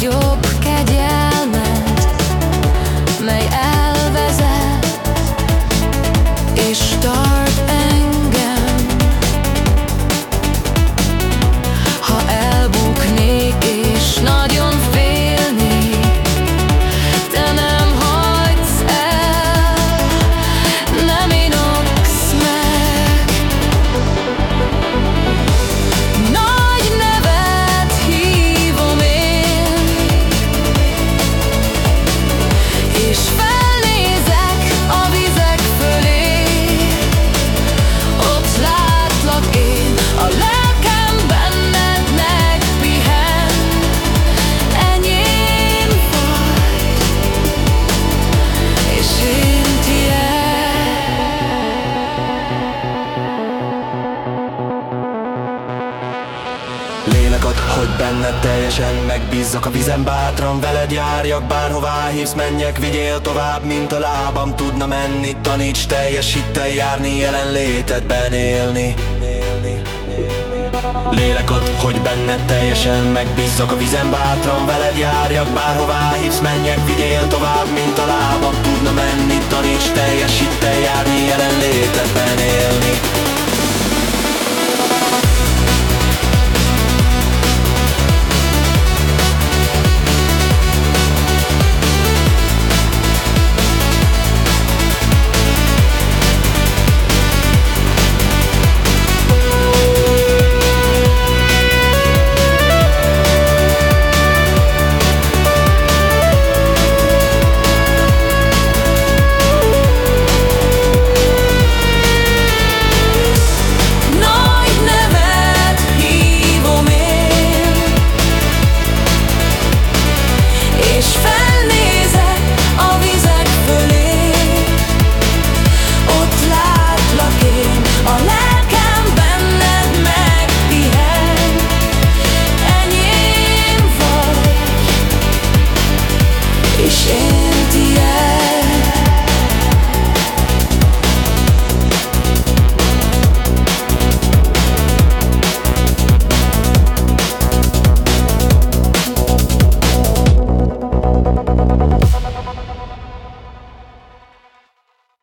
your Lélek hogy benned teljesen megbízzak a vizen bátran Veled járjak, bárhová hívsz, menjek, vigyél tovább, mint a lábam tudna menni. Taníts teljes hittel járni, jelenlétedben élni. Lélek hogy benned teljesen megbízzak a vizen bátran Veled járjak, bárhová hívsz, menjek, vigyél tovább, mint a lábam tudna menni. Taníts teljes